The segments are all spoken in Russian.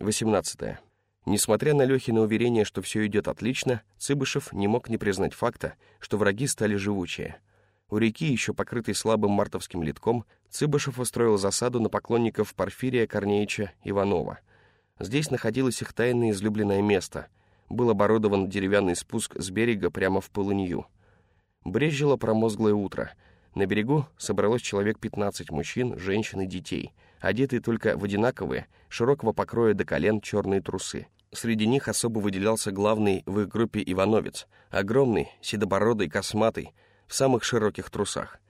18. Несмотря на Лехина уверение, что все идет отлично, Цыбышев не мог не признать факта, что враги стали живучие. У реки, еще покрытой слабым мартовским литком, Цыбышев устроил засаду на поклонников Порфирия Корнеича Иванова. Здесь находилось их тайное излюбленное место. Был оборудован деревянный спуск с берега прямо в полынью. Брезжило промозглое утро. На берегу собралось человек 15 мужчин, женщин и детей — одетые только в одинаковые, широкого покроя до колен черные трусы. Среди них особо выделялся главный в их группе Ивановец, огромный, седобородый, косматый, в самых широких трусах.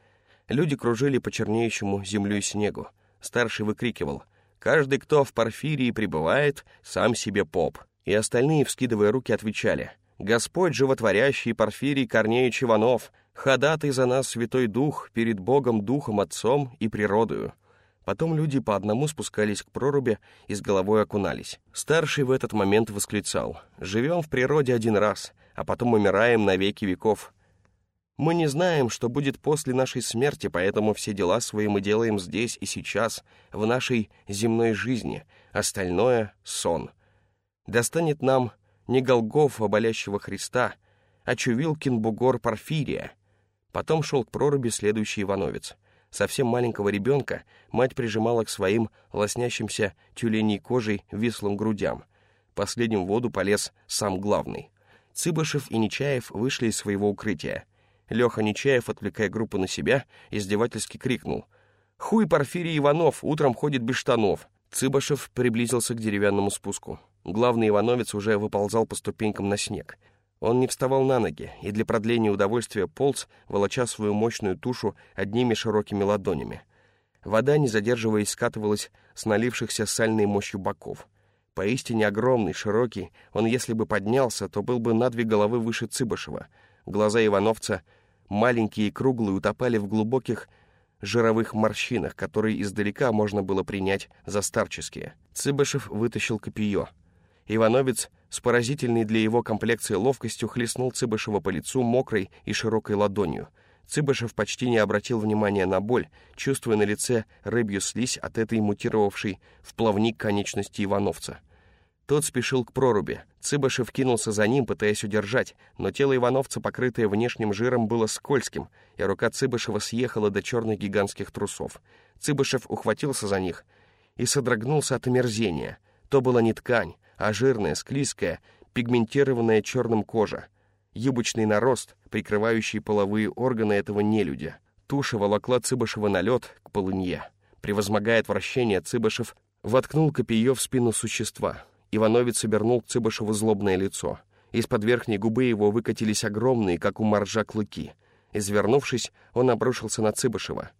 Люди кружили по чернеющему землю и снегу. Старший выкрикивал «Каждый, кто в Порфирии пребывает, сам себе поп». И остальные, вскидывая руки, отвечали «Господь животворящий Порфирий Корнеич Иванов, ходатай за нас Святой Дух перед Богом Духом Отцом и природою». Потом люди по одному спускались к проруби и с головой окунались. Старший в этот момент восклицал «Живем в природе один раз, а потом умираем на веки веков. Мы не знаем, что будет после нашей смерти, поэтому все дела свои мы делаем здесь и сейчас, в нашей земной жизни, остальное — сон. Достанет нам не Голгофа, болящего Христа, а Чувилкин бугор Порфирия». Потом шел к проруби следующий Ивановец — Совсем маленького ребенка мать прижимала к своим лоснящимся тюленей кожей вислым грудям. Последним в воду полез сам главный. Цыбышев и Нечаев вышли из своего укрытия. Леха Нечаев, отвлекая группу на себя, издевательски крикнул. «Хуй Порфирий Иванов, утром ходит без штанов!» Цыбышев приблизился к деревянному спуску. Главный Ивановец уже выползал по ступенькам на снег. Он не вставал на ноги и для продления удовольствия полз, волоча свою мощную тушу одними широкими ладонями. Вода, не задерживаясь, скатывалась с налившихся сальной мощью боков. Поистине огромный, широкий, он, если бы поднялся, то был бы на две головы выше Цыбышева. Глаза Ивановца, маленькие и круглые, утопали в глубоких жировых морщинах, которые издалека можно было принять за старческие. Цыбышев вытащил копье. Ивановец с поразительной для его комплекции ловкостью хлестнул Цыбышева по лицу мокрой и широкой ладонью. Цыбышев почти не обратил внимания на боль, чувствуя на лице рыбью слизь от этой мутировавшей в плавник конечности Ивановца. Тот спешил к проруби. Цыбышев кинулся за ним, пытаясь удержать, но тело Ивановца, покрытое внешним жиром, было скользким, и рука Цыбышева съехала до черных гигантских трусов. Цыбышев ухватился за них и содрогнулся от омерзения. То была не ткань, а жирная, склизкая, пигментированная черным кожа, юбочный нарост, прикрывающий половые органы этого нелюдя. Туша волокла Цыбышева на лед к полынье. Превозмогая отвращение, Цыбышев воткнул копье в спину существа. Ивановец обернул к Цыбышеву злобное лицо. Из-под верхней губы его выкатились огромные, как у моржа, клыки. Извернувшись, он обрушился на Цыбышева.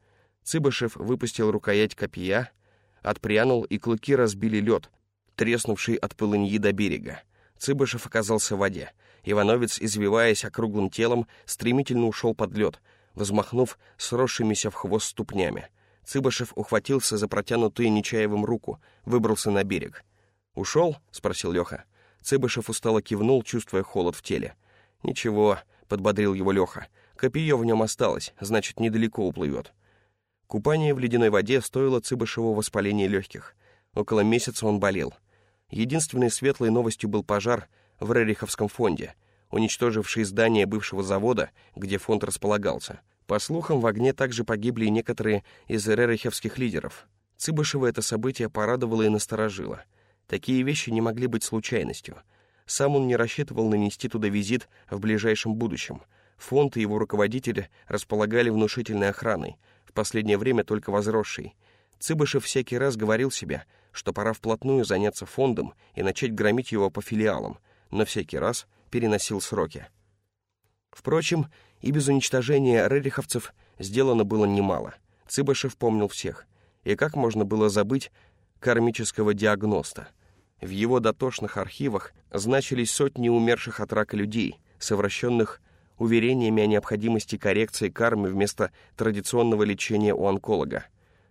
Цыбышев выпустил рукоять копья, отпрянул, и клыки разбили лед, треснувший от полыньи до берега. Цыбышев оказался в воде. Ивановец, извиваясь округлым телом, стремительно ушел под лед, взмахнув сросшимися в хвост ступнями. Цыбышев ухватился за протянутую Нечаевым руку, выбрался на берег. «Ушел?» — спросил Леха. Цыбышев устало кивнул, чувствуя холод в теле. «Ничего», — подбодрил его Леха. «Копье в нем осталось, значит, недалеко уплывет». Купание в ледяной воде стоило Цыбышеву воспаления легких. Около месяца он болел — Единственной светлой новостью был пожар в Рериховском фонде, уничтоживший здание бывшего завода, где фонд располагался. По слухам, в огне также погибли и некоторые из рериховских лидеров. Цыбышева это событие порадовало и насторожило. Такие вещи не могли быть случайностью. Сам он не рассчитывал нанести туда визит в ближайшем будущем. Фонд и его руководители располагали внушительной охраной, в последнее время только возросшей. Цыбышев всякий раз говорил себе — что пора вплотную заняться фондом и начать громить его по филиалам, но всякий раз переносил сроки. Впрочем, и без уничтожения рериховцев сделано было немало. Цыбышев помнил всех. И как можно было забыть кармического диагноста? В его дотошных архивах значились сотни умерших от рака людей, совращенных уверениями о необходимости коррекции кармы вместо традиционного лечения у онколога.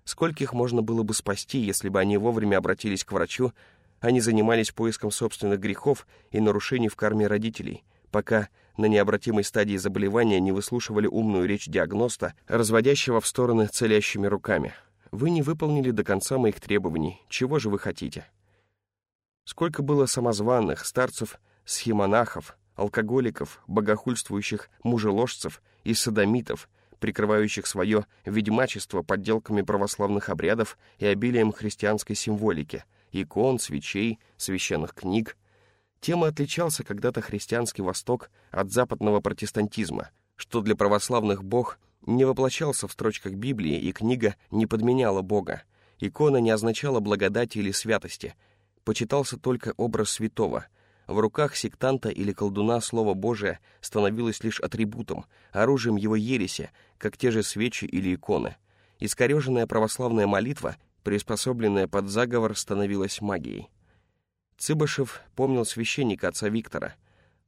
Скольких можно было бы спасти, если бы они вовремя обратились к врачу, не занимались поиском собственных грехов и нарушений в карме родителей, пока на необратимой стадии заболевания не выслушивали умную речь диагноста, разводящего в стороны целящими руками. Вы не выполнили до конца моих требований. Чего же вы хотите? Сколько было самозваных, старцев, схемонахов, алкоголиков, богохульствующих мужеложцев и садомитов, прикрывающих свое ведьмачество подделками православных обрядов и обилием христианской символики, икон, свечей, священных книг. Тем отличался когда-то христианский Восток от западного протестантизма, что для православных бог не воплощался в строчках Библии, и книга не подменяла Бога. Икона не означала благодати или святости — почитался только образ святого. В руках сектанта или колдуна Слово Божие становилось лишь атрибутом, оружием его ереси, как те же свечи или иконы. Искореженная православная молитва, приспособленная под заговор, становилась магией. Цыбышев помнил священника отца Виктора.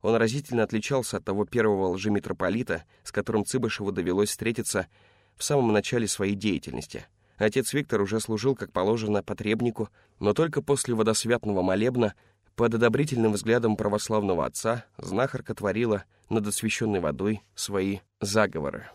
Он разительно отличался от того первого лжемитрополита, с которым Цыбышеву довелось встретиться в самом начале своей деятельности — Отец Виктор уже служил, как положено, потребнику, но только после водосвятного молебна, под одобрительным взглядом православного отца, знахарка творила над освященной водой свои заговоры.